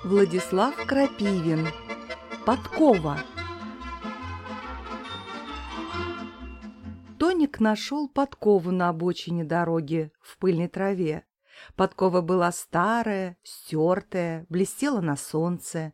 Владислав Крапивин. Подкова. Тоник нашел подкову на обочине дороги в пыльной траве. Подкова была старая, стертая, блестела на солнце.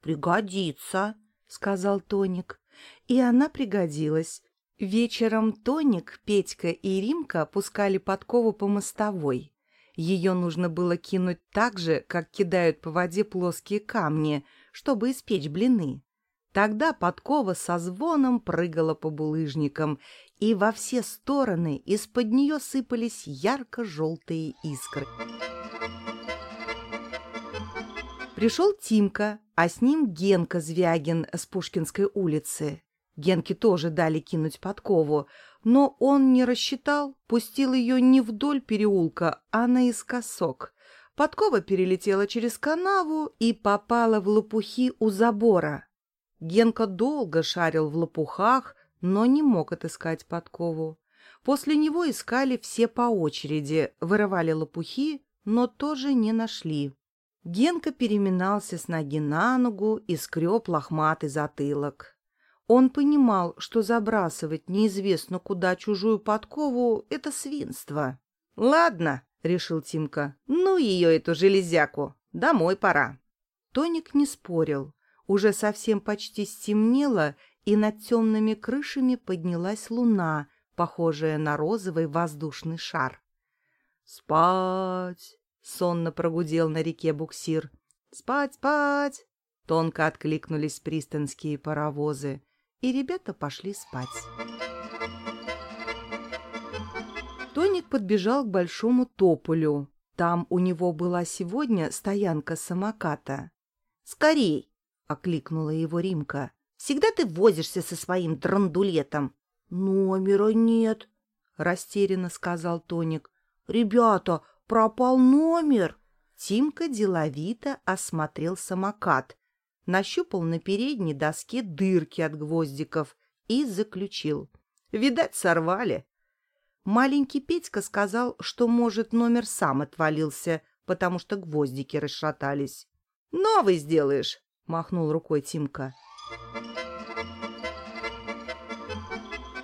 «Пригодится», — сказал Тоник. И она пригодилась. Вечером Тоник, Петька и Римка пускали подкову по мостовой. Ее нужно было кинуть так же, как кидают по воде плоские камни, чтобы испечь блины. Тогда подкова со звоном прыгала по булыжникам, и во все стороны из-под нее сыпались ярко-желтые искры. Пришел Тимка, а с ним Генка Звягин с Пушкинской улицы. Генке тоже дали кинуть подкову, но он не рассчитал, пустил ее не вдоль переулка, а наискосок. Подкова перелетела через канаву и попала в лопухи у забора. Генка долго шарил в лопухах, но не мог отыскать подкову. После него искали все по очереди, вырывали лопухи, но тоже не нашли. Генка переминался с ноги на ногу и скреб лохматый затылок. Он понимал, что забрасывать неизвестно куда чужую подкову — это свинство. «Ладно», — решил Тимка, — «ну ее, эту железяку, домой пора». Тоник не спорил. Уже совсем почти стемнело, и над темными крышами поднялась луна, похожая на розовый воздушный шар. «Спать!» — сонно прогудел на реке буксир. «Спать, спать!» — тонко откликнулись пристанские паровозы и ребята пошли спать. Тоник подбежал к большому тополю. Там у него была сегодня стоянка самоката. «Скорей!» — окликнула его Римка. «Всегда ты возишься со своим драндулетом». «Номера нет», — растерянно сказал Тоник. «Ребята, пропал номер!» Тимка деловито осмотрел самокат нащупал на передней доске дырки от гвоздиков и заключил. Видать, сорвали. Маленький Петька сказал, что, может, номер сам отвалился, потому что гвоздики расшатались. «Новый сделаешь!» — махнул рукой Тимка.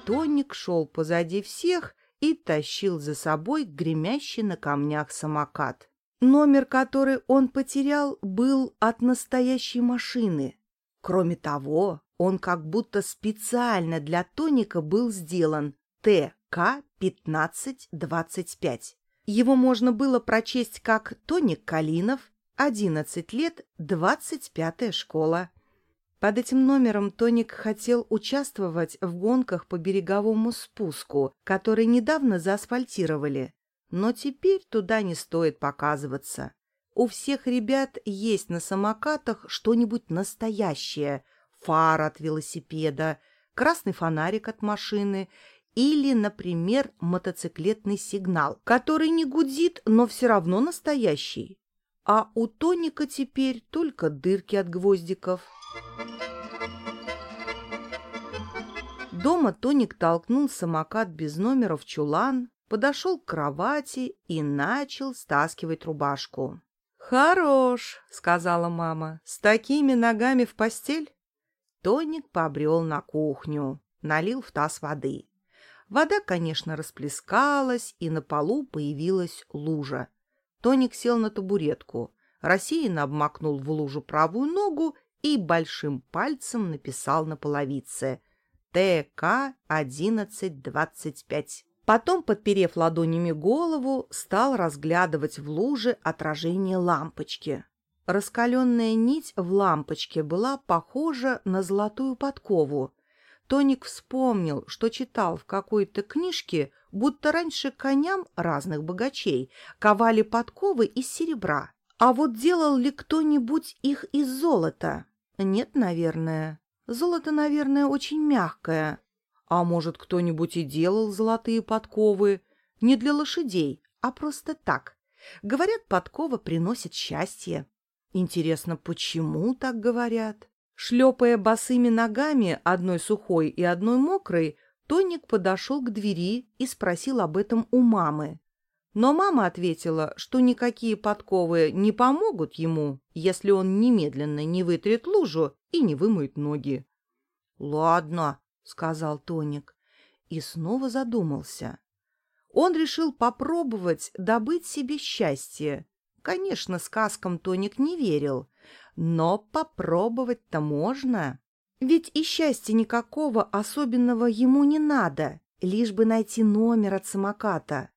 Тоник шел позади всех и тащил за собой гремящий на камнях самокат. Номер, который он потерял, был от настоящей машины. Кроме того, он как будто специально для Тоника был сделан ТК-1525. Его можно было прочесть как Тоник Калинов, 11 лет, 25-я школа. Под этим номером Тоник хотел участвовать в гонках по береговому спуску, который недавно заасфальтировали. Но теперь туда не стоит показываться. У всех ребят есть на самокатах что-нибудь настоящее. Фар от велосипеда, красный фонарик от машины или, например, мотоциклетный сигнал, который не гудит, но все равно настоящий. А у Тоника теперь только дырки от гвоздиков. Дома Тоник толкнул самокат без номера в чулан, подошел к кровати и начал стаскивать рубашку. «Хорош», — сказала мама, — «с такими ногами в постель?» Тоник побрел на кухню, налил в таз воды. Вода, конечно, расплескалась, и на полу появилась лужа. Тоник сел на табуретку, рассеянно обмакнул в лужу правую ногу и большим пальцем написал на половице «ТК-1125». Потом, подперев ладонями голову, стал разглядывать в луже отражение лампочки. Раскаленная нить в лампочке была похожа на золотую подкову. Тоник вспомнил, что читал в какой-то книжке, будто раньше коням разных богачей ковали подковы из серебра. А вот делал ли кто-нибудь их из золота? Нет, наверное. Золото, наверное, очень мягкое. А может, кто-нибудь и делал золотые подковы? Не для лошадей, а просто так. Говорят, подкова приносит счастье. Интересно, почему так говорят? Шлепая босыми ногами, одной сухой и одной мокрой, Тоник подошел к двери и спросил об этом у мамы. Но мама ответила, что никакие подковы не помогут ему, если он немедленно не вытрет лужу и не вымоет ноги. «Ладно», — сказал Тоник, и снова задумался. Он решил попробовать добыть себе счастье. Конечно, сказкам Тоник не верил, но попробовать-то можно. Ведь и счастья никакого особенного ему не надо, лишь бы найти номер от самоката.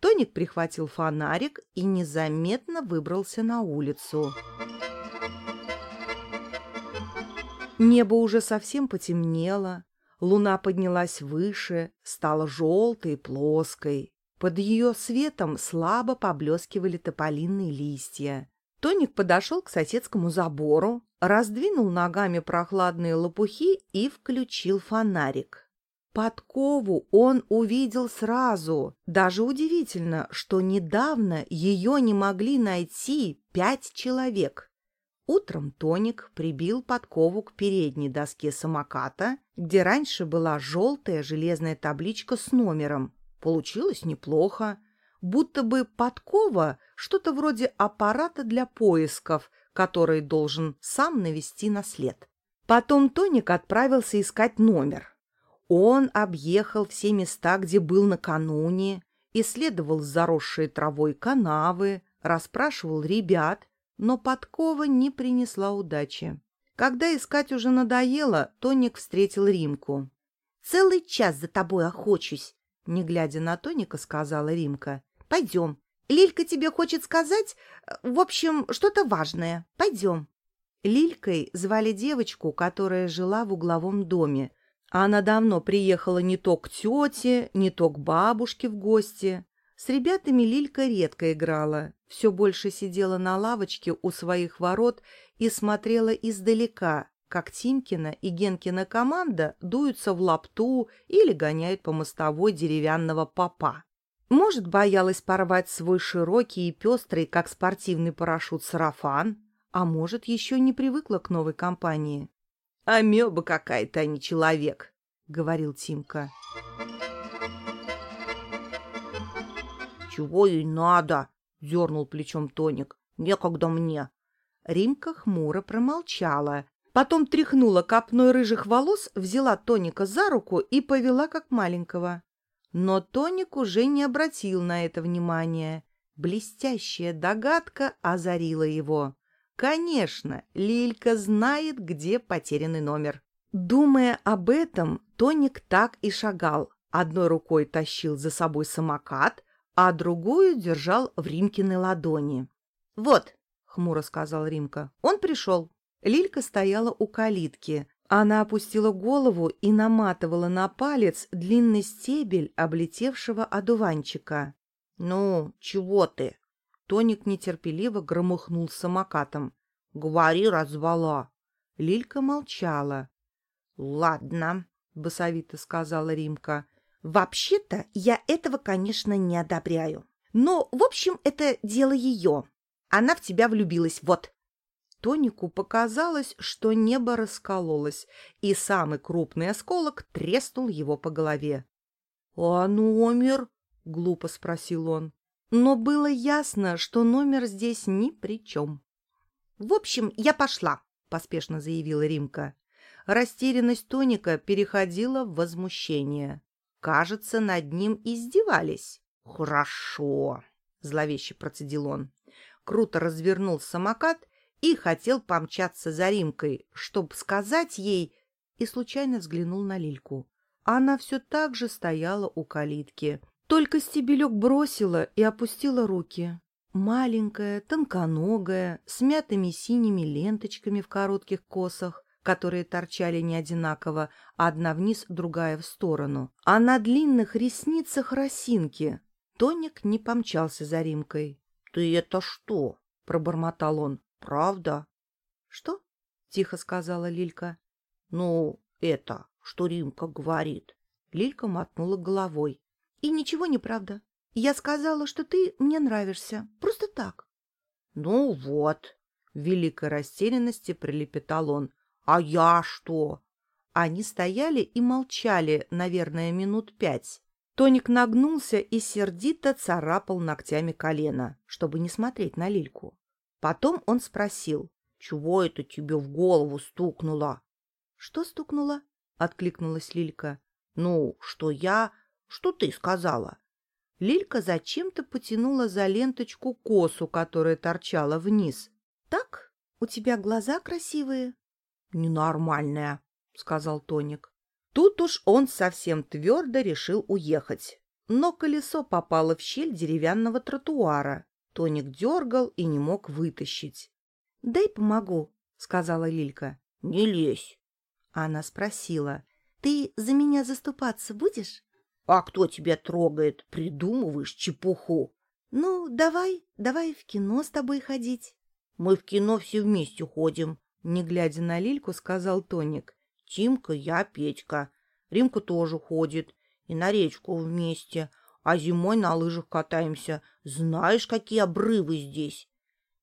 Тоник прихватил фонарик и незаметно выбрался на улицу. Небо уже совсем потемнело, луна поднялась выше, стала желтой и плоской. Под ее светом слабо поблескивали тополиные листья. Тоник подошел к соседскому забору, раздвинул ногами прохладные лопухи и включил фонарик. Подкову он увидел сразу. Даже удивительно, что недавно ее не могли найти пять человек. Утром Тоник прибил подкову к передней доске самоката, где раньше была желтая железная табличка с номером. Получилось неплохо. Будто бы подкова — что-то вроде аппарата для поисков, который должен сам навести на след. Потом Тоник отправился искать номер — он объехал все места, где был накануне, исследовал заросшие травой канавы, расспрашивал ребят, но подкова не принесла удачи. Когда искать уже надоело, Тоник встретил Римку. «Целый час за тобой охочусь», — не глядя на Тоника, сказала Римка. «Пойдем. Лилька тебе хочет сказать, в общем, что-то важное. Пойдем». Лилькой звали девочку, которая жила в угловом доме, она давно приехала не то к тете, не то к бабушке в гости. С ребятами Лилька редко играла, все больше сидела на лавочке у своих ворот и смотрела издалека, как Тимкина и Генкина команда дуются в лапту или гоняют по мостовой деревянного попа. Может, боялась порвать свой широкий и пестрый, как спортивный парашют, сарафан, а может, еще не привыкла к новой компании. «Амеба какая-то, а не человек», — говорил Тимка. «Чего ей надо?» — дернул плечом Тоник. «Некогда мне». Римка хмуро промолчала. Потом тряхнула копной рыжих волос, взяла Тоника за руку и повела как маленького. Но Тоник уже не обратил на это внимания. Блестящая догадка озарила его. Конечно, Лилька знает, где потерянный номер. Думая об этом, Тоник так и шагал. Одной рукой тащил за собой самокат, а другую держал в Римкиной ладони. «Вот», — хмуро сказал Римка, — «он пришел». Лилька стояла у калитки. Она опустила голову и наматывала на палец длинный стебель облетевшего одуванчика. «Ну, чего ты?» Тоник нетерпеливо громыхнул самокатом. «Говори, развала!» Лилька молчала. «Ладно», — басовито сказала Римка. «Вообще-то я этого, конечно, не одобряю. Но, в общем, это дело ее. Она в тебя влюбилась, вот». Тонику показалось, что небо раскололось, и самый крупный осколок треснул его по голове. «А номер?» — глупо спросил он но было ясно, что номер здесь ни при чем. «В общем, я пошла», — поспешно заявила Римка. Растерянность Тоника переходила в возмущение. Кажется, над ним издевались. «Хорошо», — зловеще процедил он. Круто развернул самокат и хотел помчаться за Римкой, чтобы сказать ей, и случайно взглянул на Лильку. Она все так же стояла у калитки, только стебелек бросила и опустила руки. Маленькая, тонконогая, с мятыми синими ленточками в коротких косах, которые торчали не одинаково, одна вниз, другая в сторону. А на длинных ресницах росинки. Тоник не помчался за Римкой. — Ты это что? — пробормотал он. — Правда? — Что? — тихо сказала Лилька. — Ну, это, что Римка говорит. Лилька мотнула головой. И ничего не правда. Я сказала, что ты мне нравишься. Просто так. Ну вот, в великой растерянности прилепетал он. А я что? Они стояли и молчали, наверное, минут пять. Тоник нагнулся и сердито царапал ногтями колено, чтобы не смотреть на Лильку. Потом он спросил, «Чего это тебе в голову стукнуло?» «Что стукнуло?» — откликнулась Лилька. «Ну, что я... Что ты сказала?» Лилька зачем-то потянула за ленточку косу, которая торчала вниз. «Так? У тебя глаза красивые?» «Ненормальная», — сказал Тоник. Тут уж он совсем твердо решил уехать. Но колесо попало в щель деревянного тротуара. Тоник дергал и не мог вытащить. — Дай помогу, — сказала Лилька. — Не лезь. Она спросила. — Ты за меня заступаться будешь? — А кто тебя трогает? Придумываешь чепуху. — Ну, давай, давай в кино с тобой ходить. — Мы в кино все вместе ходим, — не глядя на Лильку, сказал Тоник. Тимка, я, Петька. Римка тоже ходит. И на речку вместе. А зимой на лыжах катаемся. Знаешь, какие обрывы здесь?»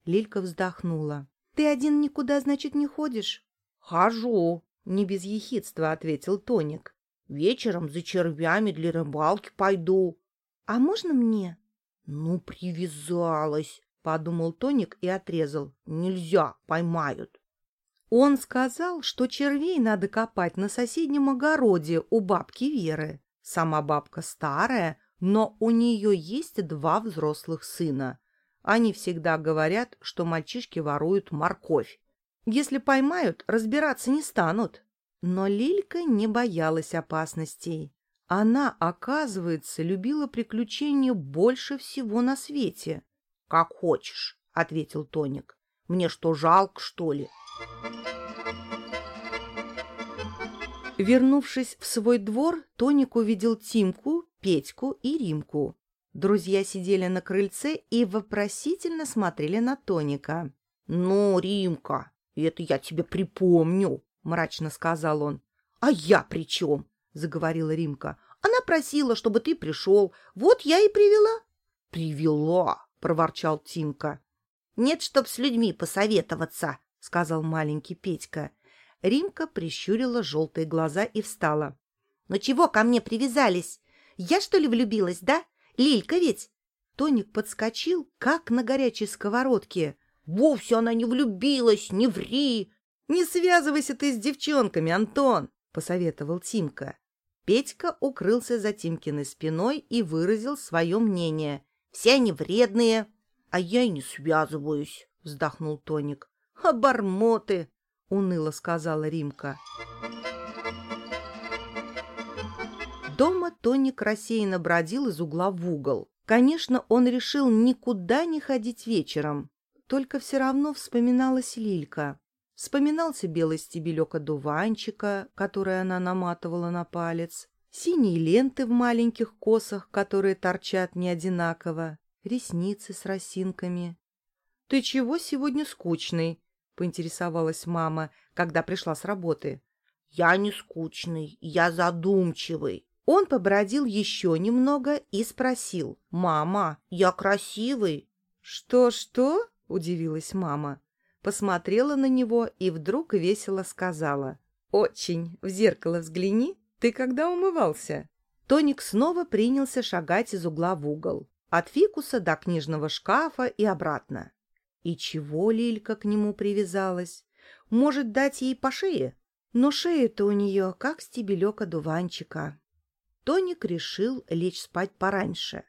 Лилька вздохнула. «Ты один никуда, значит, не ходишь?» «Хожу», — не без ехидства ответил Тоник. «Вечером за червями для рыбалки пойду». «А можно мне?» «Ну, привязалась», — подумал Тоник и отрезал. «Нельзя, поймают». Он сказал, что червей надо копать на соседнем огороде у бабки Веры. Сама бабка старая, но у нее есть два взрослых сына. Они всегда говорят, что мальчишки воруют морковь. Если поймают, разбираться не станут. Но Лилька не боялась опасностей. Она, оказывается, любила приключения больше всего на свете. — Как хочешь, — ответил Тоник. — Мне что, жалко, что ли? — Вернувшись в свой двор, Тоник увидел Тимку, Петьку и Римку. Друзья сидели на крыльце и вопросительно смотрели на Тоника. — Ну, Римка, это я тебе припомню, — мрачно сказал он. — А я при чем? — заговорила Римка. — Она просила, чтобы ты пришел. Вот я и привела. — Привела, — проворчал Тимка. — Нет, чтоб с людьми посоветоваться, — сказал маленький Петька. Римка прищурила желтые глаза и встала. «Ну чего ко мне привязались? Я, что ли, влюбилась, да? Лилька ведь?» Тоник подскочил, как на горячей сковородке. «Вовсе она не влюбилась, не ври!» «Не связывайся ты с девчонками, Антон!» — посоветовал Тимка. Петька укрылся за Тимкиной спиной и выразил свое мнение. «Все они вредные!» «А я и не связываюсь!» — вздохнул Тоник. «Обормоты!» — уныло сказала Римка. Дома Тоник рассеянно бродил из угла в угол. Конечно, он решил никуда не ходить вечером. Только все равно вспоминалась Лилька. Вспоминался белый стебелек одуванчика, который она наматывала на палец, синие ленты в маленьких косах, которые торчат не одинаково, ресницы с росинками. — Ты чего сегодня скучный? — поинтересовалась мама, когда пришла с работы. «Я не скучный, я задумчивый». Он побродил еще немного и спросил. «Мама, я красивый?» «Что-что?» — удивилась мама. Посмотрела на него и вдруг весело сказала. «Очень. В зеркало взгляни. Ты когда умывался?» Тоник снова принялся шагать из угла в угол. От фикуса до книжного шкафа и обратно. И чего Лилька к нему привязалась? Может, дать ей по шее? Но шея-то у нее как стебелек одуванчика. Тоник решил лечь спать пораньше.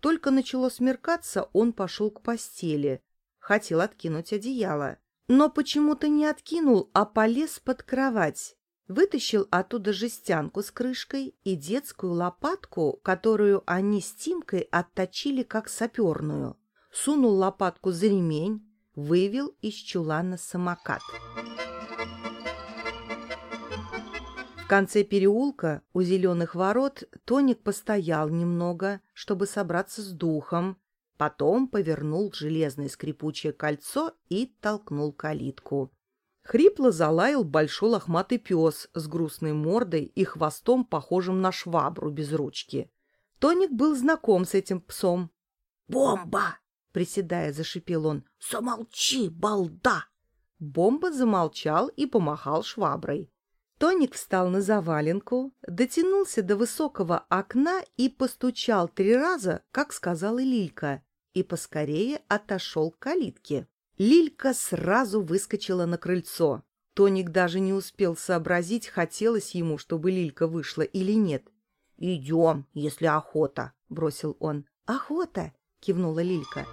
Только начало смеркаться, он пошел к постели. Хотел откинуть одеяло. Но почему-то не откинул, а полез под кровать. Вытащил оттуда жестянку с крышкой и детскую лопатку, которую они с Тимкой отточили как саперную сунул лопатку за ремень, вывел из чулана самокат. В конце переулка у зеленых ворот Тоник постоял немного, чтобы собраться с духом, потом повернул железное скрипучее кольцо и толкнул калитку. Хрипло залаял большой лохматый пес с грустной мордой и хвостом, похожим на швабру без ручки. Тоник был знаком с этим псом. «Бомба!» Приседая, зашипел он. «Замолчи, балда!» Бомба замолчал и помахал шваброй. Тоник встал на заваленку, дотянулся до высокого окна и постучал три раза, как сказала Лилька, и поскорее отошел к калитке. Лилька сразу выскочила на крыльцо. Тоник даже не успел сообразить, хотелось ему, чтобы Лилька вышла или нет. «Идем, если охота», — бросил он. «Охота», — кивнула Лилька.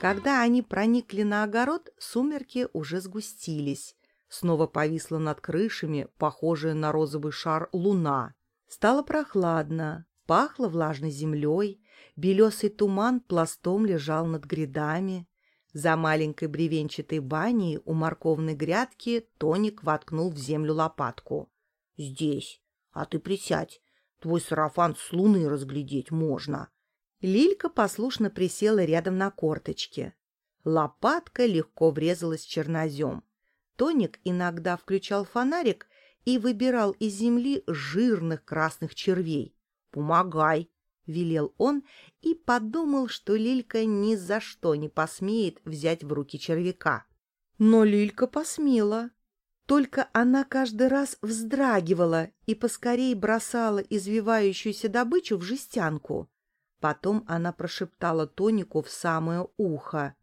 Когда они проникли на огород, сумерки уже сгустились. Снова повисла над крышами, похожая на розовый шар, луна. Стало прохладно, пахло влажной землей, белесый туман пластом лежал над грядами. За маленькой бревенчатой баней у морковной грядки Тоник воткнул в землю лопатку. «Здесь. А ты присядь. Твой сарафан с луны разглядеть можно». Лилька послушно присела рядом на корточке. Лопатка легко врезалась в чернозем. Тоник иногда включал фонарик и выбирал из земли жирных красных червей. «Помогай!» — велел он и подумал, что Лилька ни за что не посмеет взять в руки червяка. Но Лилька посмела. Только она каждый раз вздрагивала и поскорей бросала извивающуюся добычу в жестянку. Потом она прошептала Тонику в самое ухо.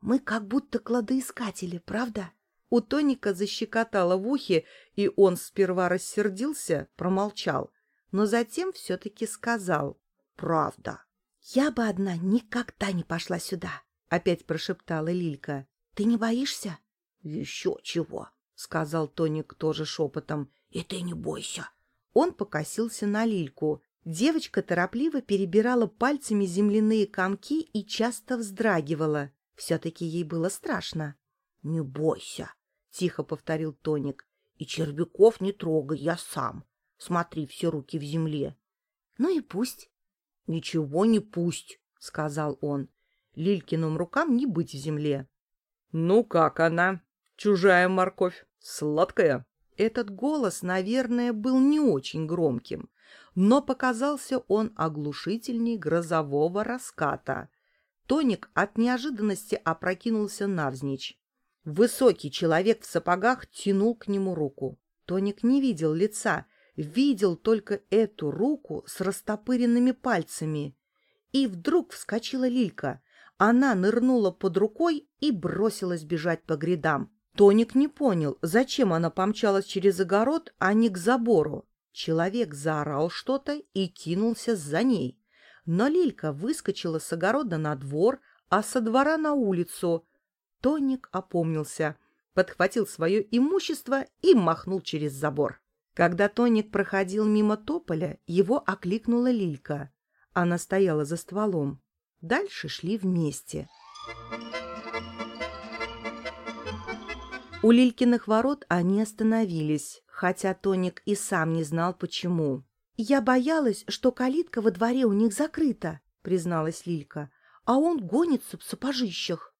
«Мы как будто кладоискатели, правда?» У Тоника защекотало в ухе, и он сперва рассердился, промолчал, но затем все-таки сказал «Правда». «Я бы одна никогда не пошла сюда», — опять прошептала Лилька. «Ты не боишься?» «Еще чего», — сказал Тоник тоже шепотом. «И ты не бойся». Он покосился на Лильку. Девочка торопливо перебирала пальцами земляные комки и часто вздрагивала. Все-таки ей было страшно. — Не бойся, — тихо повторил Тоник. — И червяков не трогай, я сам. Смотри, все руки в земле. — Ну и пусть. — Ничего не пусть, — сказал он. Лилькиным рукам не быть в земле. — Ну как она? Чужая морковь? Сладкая? Этот голос, наверное, был не очень громким но показался он оглушительней грозового раската. Тоник от неожиданности опрокинулся навзничь. Высокий человек в сапогах тянул к нему руку. Тоник не видел лица, видел только эту руку с растопыренными пальцами. И вдруг вскочила Лилька. Она нырнула под рукой и бросилась бежать по грядам. Тоник не понял, зачем она помчалась через огород, а не к забору. Человек заорал что-то и кинулся за ней. Но Лилька выскочила с огорода на двор, а со двора на улицу. Тоник опомнился, подхватил свое имущество и махнул через забор. Когда Тоник проходил мимо тополя, его окликнула Лилька. Она стояла за стволом. Дальше шли вместе. У Лилькиных ворот они остановились хотя Тоник и сам не знал, почему. «Я боялась, что калитка во дворе у них закрыта», — призналась Лилька, «а он гонится в сапожищах».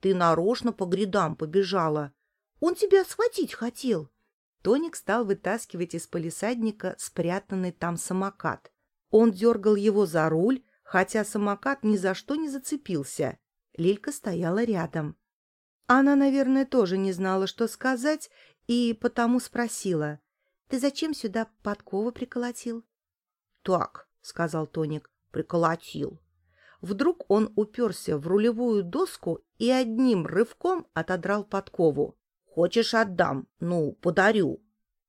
«Ты нарочно по грядам побежала. Он тебя схватить хотел». Тоник стал вытаскивать из полисадника спрятанный там самокат. Он дергал его за руль, хотя самокат ни за что не зацепился. Лилька стояла рядом. Она, наверное, тоже не знала, что сказать, и потому спросила, «Ты зачем сюда подковы приколотил?» «Так», — сказал Тоник, — «приколотил». Вдруг он уперся в рулевую доску и одним рывком отодрал подкову. «Хочешь, отдам? Ну, подарю».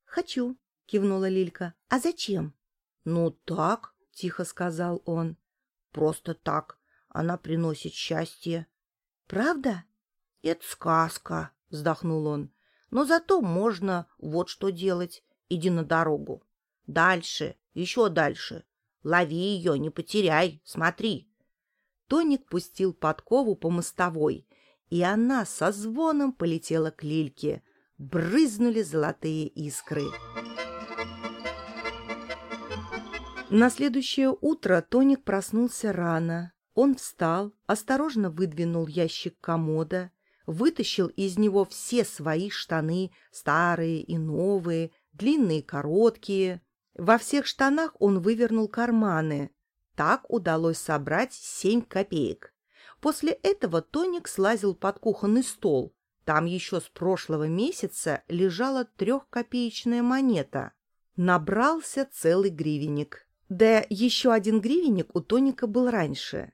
«Хочу», — кивнула Лилька. «А зачем?» «Ну, так», — тихо сказал он. «Просто так. Она приносит счастье». «Правда?» «Это сказка», — вздохнул он. Но зато можно вот что делать. Иди на дорогу. Дальше, еще дальше. Лови ее, не потеряй, смотри. Тоник пустил подкову по мостовой, и она со звоном полетела к лильке. Брызнули золотые искры. На следующее утро Тоник проснулся рано. Он встал, осторожно выдвинул ящик комода, вытащил из него все свои штаны, старые и новые, длинные и короткие. Во всех штанах он вывернул карманы. Так удалось собрать семь копеек. После этого Тоник слазил под кухонный стол. Там еще с прошлого месяца лежала трехкопеечная монета. Набрался целый гривенник. Да еще один гривенник у Тоника был раньше.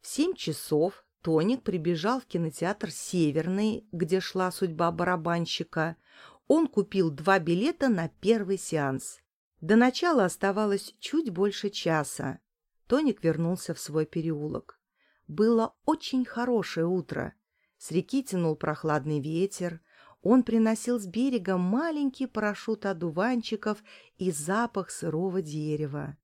В семь часов Тоник прибежал в кинотеатр «Северный», где шла судьба барабанщика. Он купил два билета на первый сеанс. До начала оставалось чуть больше часа. Тоник вернулся в свой переулок. Было очень хорошее утро. С реки тянул прохладный ветер. Он приносил с берега маленький парашют одуванчиков и запах сырого дерева.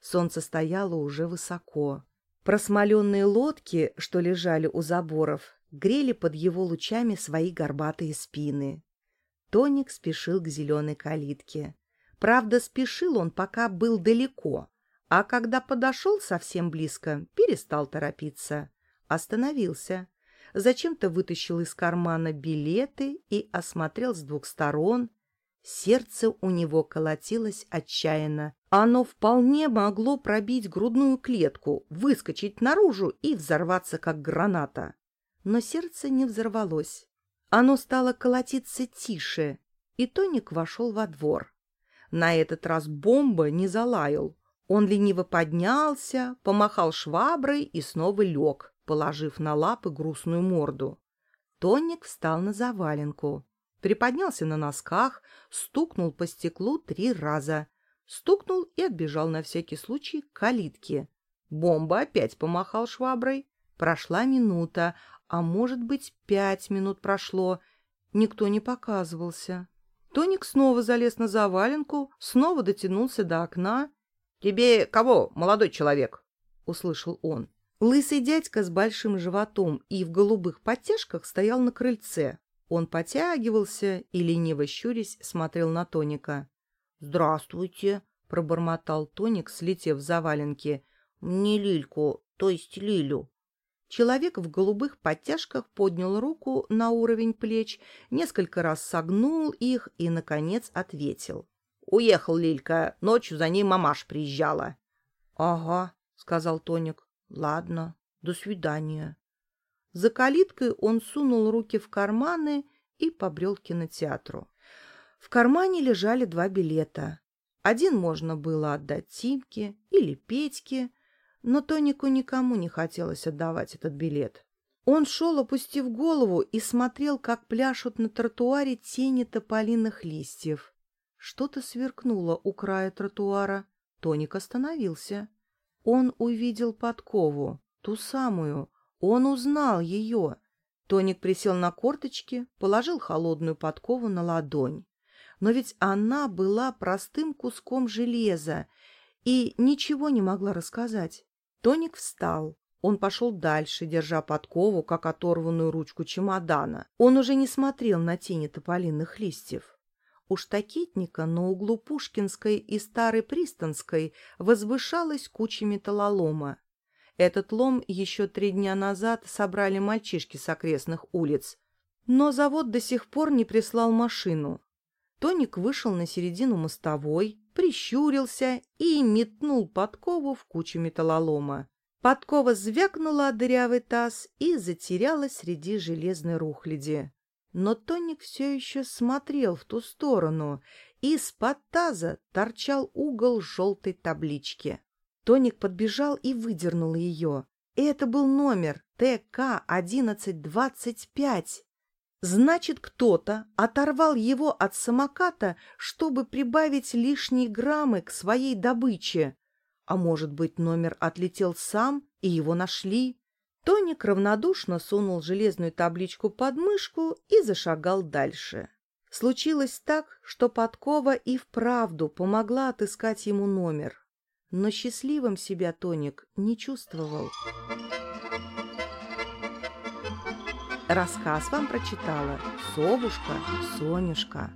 Солнце стояло уже высоко. Просмоленные лодки, что лежали у заборов, грели под его лучами свои горбатые спины. Тоник спешил к зеленой калитке. Правда, спешил он, пока был далеко, а когда подошел совсем близко, перестал торопиться. Остановился. Зачем-то вытащил из кармана билеты и осмотрел с двух сторон. Сердце у него колотилось отчаянно. Оно вполне могло пробить грудную клетку, выскочить наружу и взорваться, как граната. Но сердце не взорвалось. Оно стало колотиться тише, и Тоник вошел во двор. На этот раз бомба не залаял. Он лениво поднялся, помахал шваброй и снова лег, положив на лапы грустную морду. Тоник встал на заваленку, приподнялся на носках, стукнул по стеклу три раза, стукнул и отбежал на всякий случай к калитке. Бомба опять помахал шваброй. Прошла минута, а может быть, пять минут прошло. Никто не показывался. Тоник снова залез на заваленку, снова дотянулся до окна. — Тебе кого, молодой человек? — услышал он. Лысый дядька с большим животом и в голубых подтяжках стоял на крыльце. Он потягивался и, лениво щурясь, смотрел на Тоника. «Здравствуйте», — пробормотал Тоник, слетев за валенки. «Мне Лильку, то есть Лилю». Человек в голубых подтяжках поднял руку на уровень плеч, несколько раз согнул их и, наконец, ответил. «Уехал Лилька, ночью за ней мамаш приезжала». «Ага», — сказал Тоник. «Ладно, до свидания». За калиткой он сунул руки в карманы и побрел к кинотеатру. В кармане лежали два билета. Один можно было отдать Тимке или Петьке, но Тонику никому не хотелось отдавать этот билет. Он шел, опустив голову, и смотрел, как пляшут на тротуаре тени тополиных листьев. Что-то сверкнуло у края тротуара. Тоник остановился. Он увидел подкову, ту самую. Он узнал ее. Тоник присел на корточки, положил холодную подкову на ладонь но ведь она была простым куском железа и ничего не могла рассказать. Тоник встал. Он пошел дальше, держа подкову, как оторванную ручку чемодана. Он уже не смотрел на тени тополиных листьев. У штакетника на углу Пушкинской и Старой Пристанской возвышалась куча металлолома. Этот лом еще три дня назад собрали мальчишки с окрестных улиц, но завод до сих пор не прислал машину. Тоник вышел на середину мостовой, прищурился и метнул подкову в кучу металлолома. Подкова звякнула о дырявый таз и затерялась среди железной рухляди. Но Тоник все еще смотрел в ту сторону, из-под таза торчал угол желтой таблички. Тоник подбежал и выдернул ее. Это был номер ТК-1125. Значит, кто-то оторвал его от самоката, чтобы прибавить лишние граммы к своей добыче. А может быть, номер отлетел сам, и его нашли? Тоник равнодушно сунул железную табличку под мышку и зашагал дальше. Случилось так, что подкова и вправду помогла отыскать ему номер. Но счастливым себя Тоник не чувствовал. Рассказ вам прочитала совушка Сонюшка.